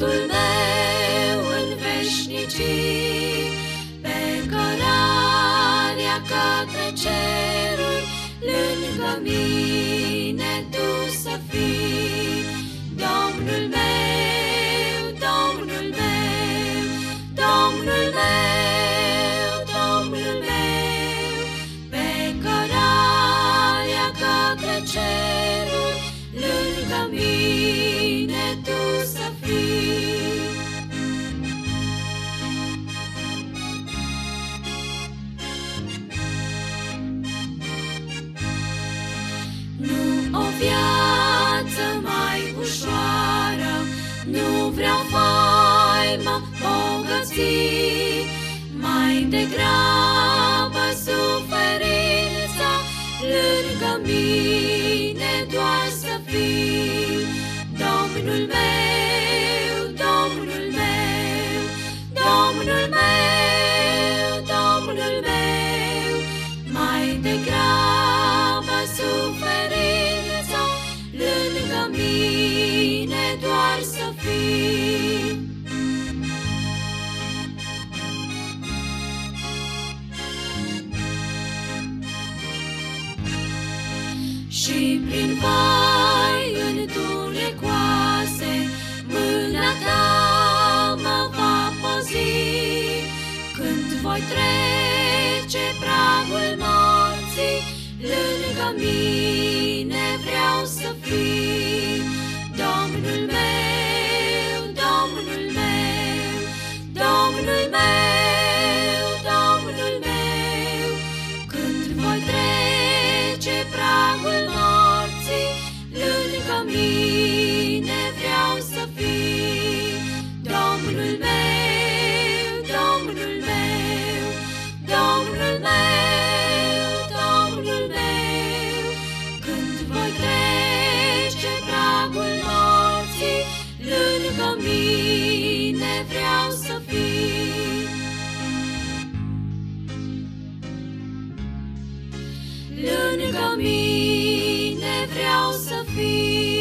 sufletul meu în veșnicii, pe cărarea către ceruri, lângă mine tu să fii, nu vreau faima bogății, mai degrabă suferința lângă mine doar să fii. Domnul meu, Domnul meu, Domnul meu, Domnul meu, mai degrabă suferința lângă mine doar să fii. Și prin vai întunecoase, mâna ta mă va păzi. Când voi trece pragul morții, lângă mine vreau să fii. mine vreau să fii. Lângă mine vreau să fii.